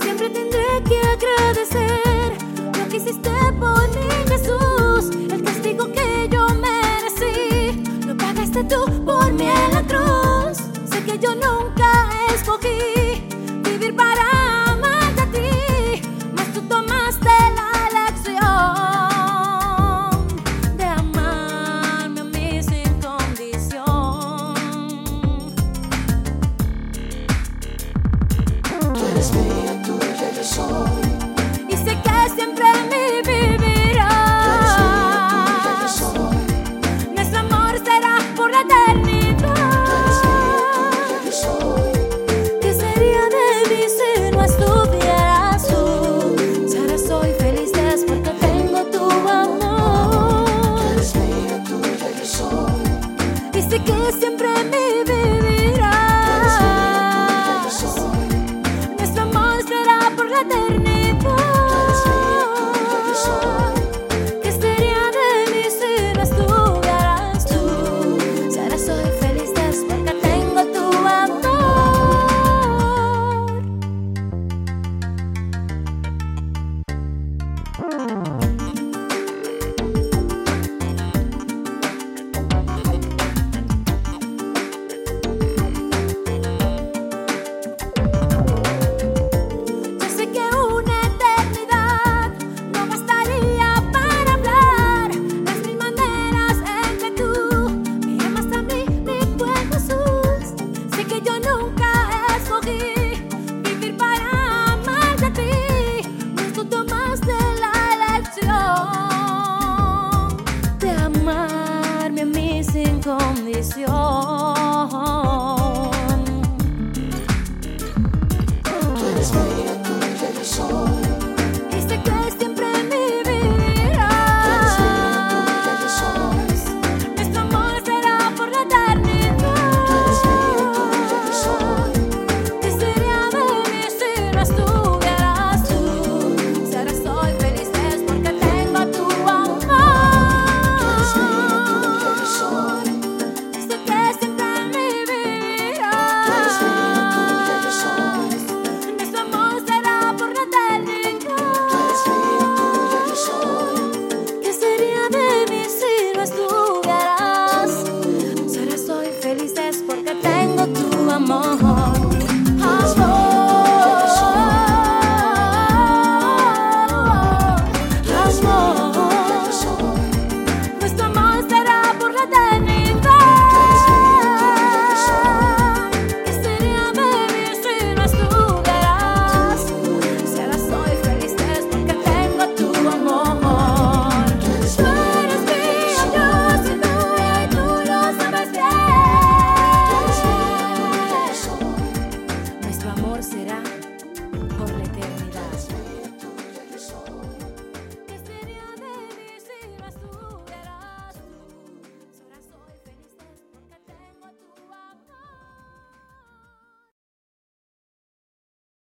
Siempre tendré que agradecer lo que hiciste por mí. eres mía, tuya yo soy. Y sé que siempre en mí vivirás. Tú eres yo soy. Nuestro amor será por la eternidad. Tú eres yo soy. ¿Qué sería de mí si no estuvieras tú? Y ahora soy feliz es porque tengo tu amor. Tú eres yo soy. Y sé que siempre en mí vivirás. eterna. me.